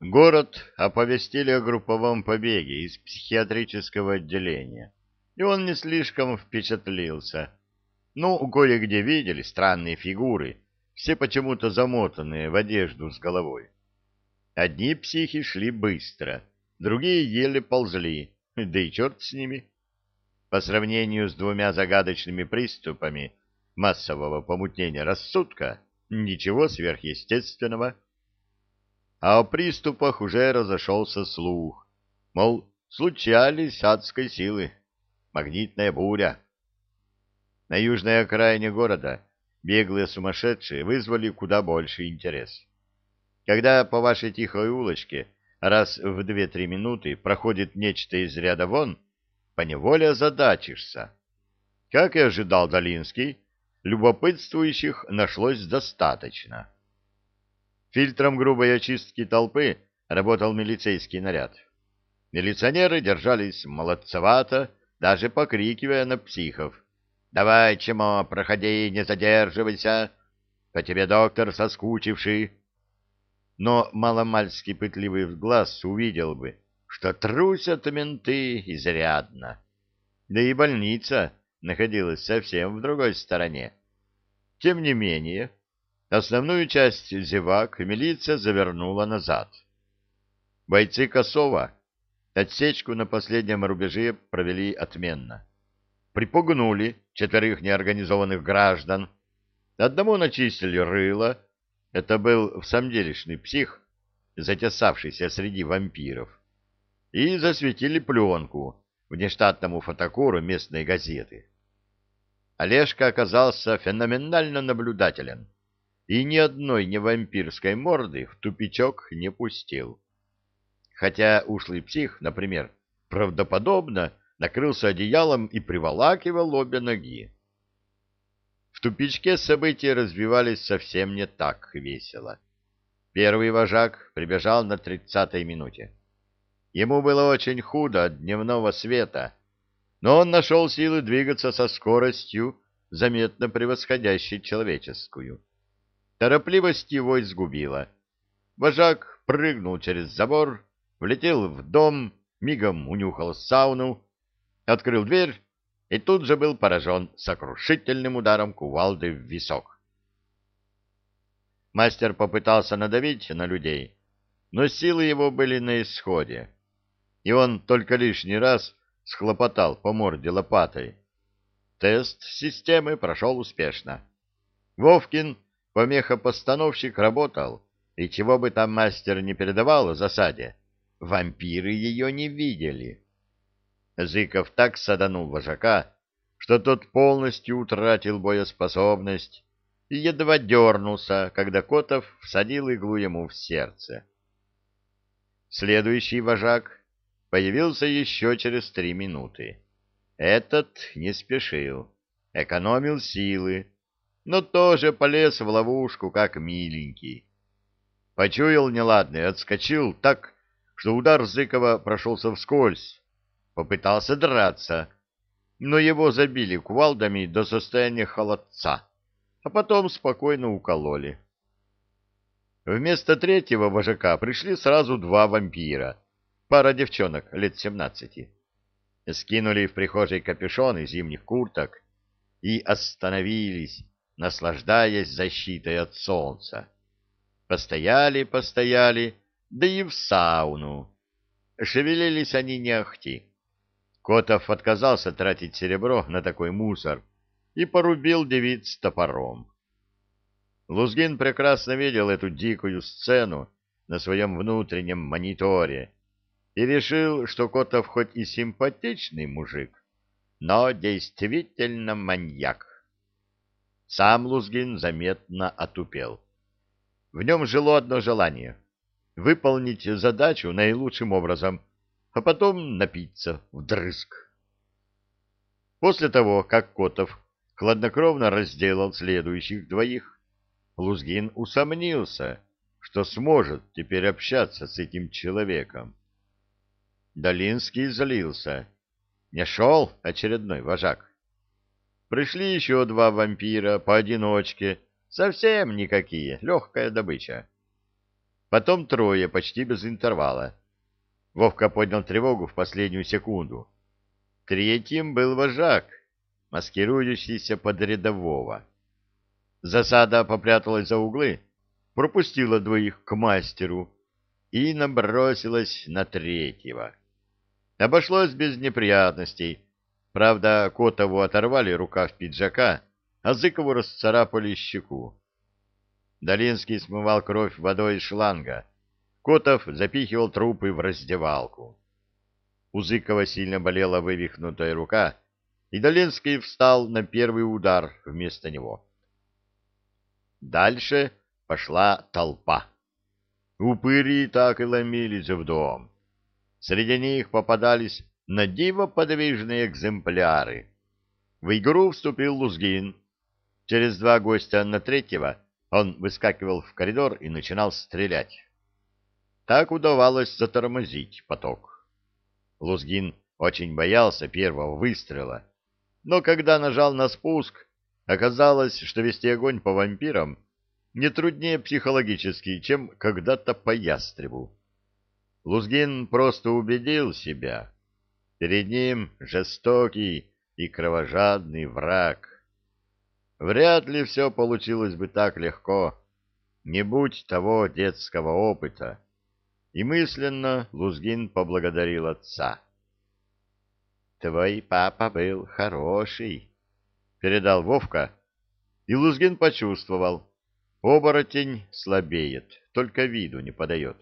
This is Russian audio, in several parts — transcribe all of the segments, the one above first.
Город оповестили о групповом побеге из психиатрического отделения, и он не слишком впечатлился. Ну, кое-где видели странные фигуры, все почему-то замотанные в одежду с головой. Одни психи шли быстро, другие еле ползли, да и черт с ними. По сравнению с двумя загадочными приступами массового помутнения рассудка, ничего сверхъестественного. А о приступах уже разошелся слух, мол, случались адской силы, магнитная буря. На южной окраине города беглые сумасшедшие вызвали куда больше интерес. Когда по вашей тихой улочке раз в две-три минуты проходит нечто из ряда вон, поневоле озадачишься. Как и ожидал Долинский, любопытствующих нашлось достаточно. Фильтром грубой очистки толпы работал милицейский наряд. Милиционеры держались молодцевато, даже покрикивая на психов. «Давай, чмо, проходи, не задерживайся! По тебе доктор соскучивший!» Но маломальский пытливый глаз увидел бы, что трусят менты изрядно. Да и больница находилась совсем в другой стороне. Тем не менее, основную часть зевак милиция завернула назад. Бойцы Косова отсечку на последнем рубеже провели отменно. Припугнули четверых неорганизованных граждан, одному начистили рыло, это был в самом делешный псих, затесавшийся среди вампиров, и засветили пленку внештатному фотокору местной газеты. Олежка оказался феноменально наблюдателен и ни одной невампирской морды в тупичок не пустил. Хотя ушлый псих, например, правдоподобно накрылся одеялом и приволакивал обе ноги. В тупичке события развивались совсем не так весело. Первый вожак прибежал на тридцатой минуте. Ему было очень худо от дневного света, но он нашел силы двигаться со скоростью, заметно превосходящей человеческую. Торопливость его изгубила. Вожак прыгнул через забор, влетел в дом, мигом унюхал сауну, открыл дверь и тут же был поражен сокрушительным ударом кувалды в висок. Мастер попытался надавить на людей, но силы его были на исходе, и он только лишний раз схлопотал по морде лопатой. Тест системы прошел успешно. Вовкин, помехопостановщик, работал, и чего бы там мастер не передавал о засаде, вампиры ее не видели. Зыков так саданул вожака, что тот полностью утратил боеспособность и едва дернулся, когда Котов всадил иглу ему в сердце. Следующий вожак появился еще через три минуты. Этот не спешил, экономил силы, но тоже полез в ловушку, как миленький. Почуял неладное, отскочил так, что удар Зыкова прошелся вскользь, попытался драться, но его забили кувалдами до состояния холодца, а потом спокойно укололи. Вместо третьего вожака пришли сразу два вампира, пара девчонок лет семнадцати. Скинули в прихожей капюшоны зимних курток и остановились, наслаждаясь защитой от солнца. Постояли, постояли, да и в сауну. Шевелились они не. Котов отказался тратить серебро на такой мусор и порубил девиц топором. Лузгин прекрасно видел эту дикую сцену на своем внутреннем мониторе и решил, что Котов хоть и симпатичный мужик, но действительно маньяк. Сам Лузгин заметно отупел. В нем жило одно желание — выполнить задачу наилучшим образом — а потом напиться вдрызг. После того, как Котов хладнокровно разделал следующих двоих, Лузгин усомнился, что сможет теперь общаться с этим человеком. Долинский злился. Не шел очередной вожак. Пришли еще два вампира поодиночке, совсем никакие, легкая добыча. потом трое почти без интервала. Вовка поднял тревогу в последнюю секунду. Третьим был вожак, маскирующийся под рядового. Засада попряталась за углы, пропустила двоих к мастеру и набросилась на третьего. Обошлось без неприятностей. Правда, Котову оторвали рукав пиджака, а Зыкову расцарапали щеку. Долинский смывал кровь водой из шланга. Котов запихивал трупы в раздевалку. У Зыкова сильно болела вывихнутая рука, и Долинский встал на первый удар вместо него. Дальше пошла толпа. Упыри так и ломились в дом. Среди них попадались на диво подвижные экземпляры. В игру вступил Лузгин. Через два гостя на третьего он выскакивал в коридор и начинал стрелять. Так удавалось затормозить поток. Лузгин очень боялся первого выстрела, но когда нажал на спуск, оказалось, что вести огонь по вампирам не труднее психологически, чем когда-то по ястребу. Лузгин просто убедил себя. Перед ним жестокий и кровожадный враг. Вряд ли все получилось бы так легко, не будь того детского опыта. И мысленно Лузгин поблагодарил отца. «Твой папа был хороший», — передал Вовка, и Лузгин почувствовал, Оборотень слабеет, только виду не подает.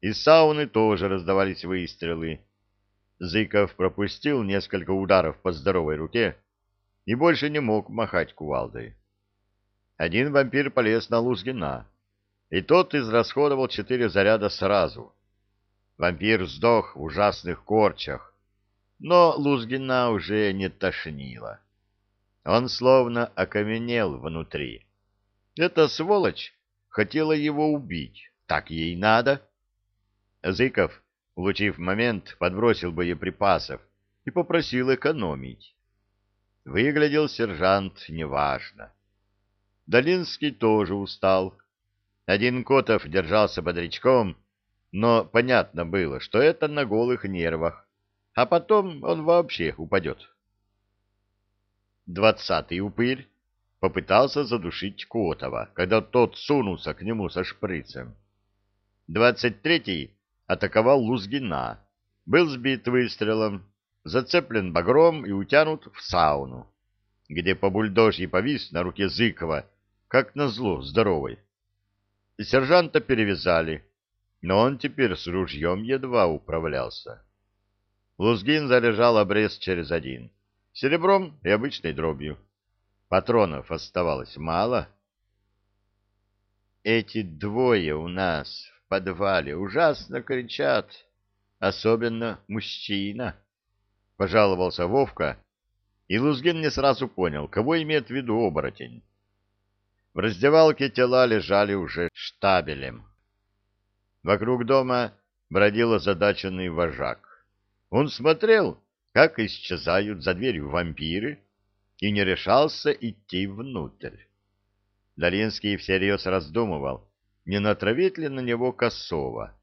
Из сауны тоже раздавались выстрелы. Зыков пропустил несколько ударов по здоровой руке и больше не мог махать кувалдой. Один вампир полез на Лузгина, и тот израсходовал четыре заряда сразу. Вампир сдох в ужасных корчах, но Лузгина уже не тошнило. Он словно окаменел внутри. Эта сволочь хотела его убить. Так ей надо. Зыков, улучив момент, подбросил боеприпасов и попросил экономить. Выглядел сержант неважно. Долинский тоже устал. Один Котов держался бодрячком, но понятно было, что это на голых нервах, а потом он вообще упадет. Двадцатый упырь попытался задушить Котова, когда тот сунулся к нему со шприцем. Двадцать третий атаковал Лузгина, был сбит выстрелом, зацеплен багром и утянут в сауну, где по бульдожьи повис на руке Зыкова, как назло здоровый. Сержанта перевязали, но он теперь с ружьем едва управлялся. Лузгин заряжал обрез через один, серебром и обычной дробью. Патронов оставалось мало. Эти двое у нас подвале ужасно кричат, особенно мужчина, — пожаловался Вовка, и Лузгин не сразу понял, кого имеет в виду оборотень. В раздевалке тела лежали уже штабелем. Вокруг дома бродил озадаченный вожак. Он смотрел, как исчезают за дверью вампиры, и не решался идти внутрь. Долинский всерьез раздумывал, не натравить ли на него косого.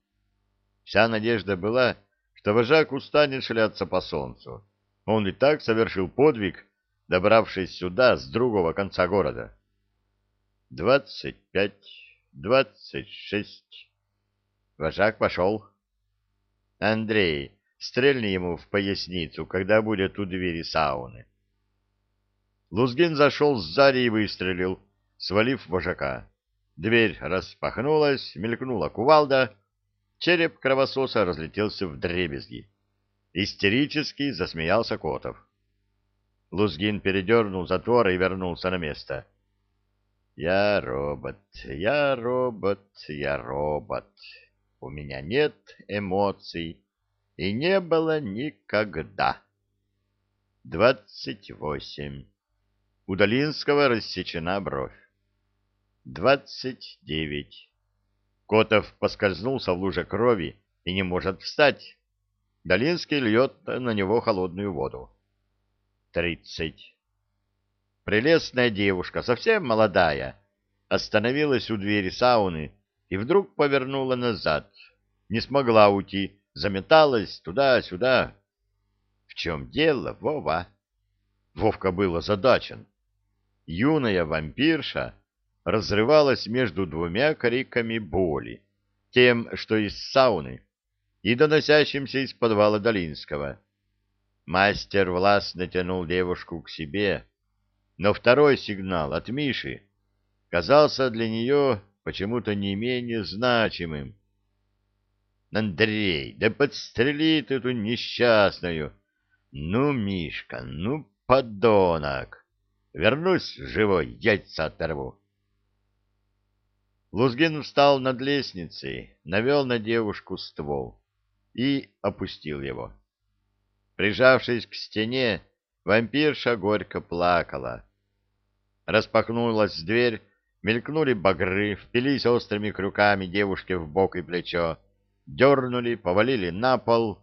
Вся надежда была, что вожак устанет шляться по солнцу. Он и так совершил подвиг, добравшись сюда с другого конца города. Двадцать пять, двадцать шесть. Вожак пошел. Андрей, стрельни ему в поясницу, когда будет у двери сауны. Лузгин зашел сзади и выстрелил, свалив вожака. Дверь распахнулась, мелькнула кувалда, череп кровососа разлетелся в дребезги. Истерически засмеялся Котов. Лузгин передернул затвор и вернулся на место. «Я робот, я робот, я робот. У меня нет эмоций, и не было никогда». «Двадцать восемь». У Долинского рассечена бровь. Двадцать девять. Котов поскользнулся в луже крови и не может встать. Долинский льет на него холодную воду. Тридцать. Прелестная девушка, совсем молодая, остановилась у двери сауны и вдруг повернула назад. Не смогла уйти, заметалась туда-сюда. В чем дело, Вова? Вовка был озадачен. Юная вампирша разрывалась между двумя криками боли, тем, что из сауны, и доносящимся из подвала Долинского. Мастер властно тянул девушку к себе, но второй сигнал от Миши казался для нее почему-то не менее значимым. «Андрей, да подстрели ты эту несчастную! Ну, Мишка, ну, подонок! Вернусь живой, яйца оторву!» Лузгин встал над лестницей, навел на девушку ствол и опустил его. Прижавшись к стене, вампирша горько плакала. Распахнулась дверь, мелькнули багры, впились острыми крюками девушке в бок и плечо, дернули, повалили на пол.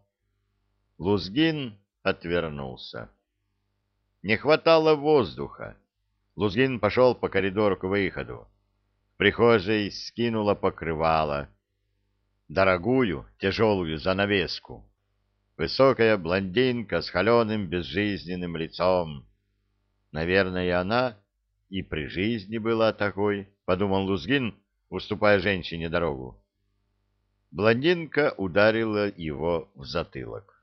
Лузгин отвернулся. Не хватало воздуха. Лузгин пошел по коридору к выходу прихожей скинула покрывало, дорогую тяжелую занавеску. Высокая блондинка с холеным безжизненным лицом. Наверное, она и при жизни была такой, — подумал Лузгин, уступая женщине дорогу. Блондинка ударила его в затылок.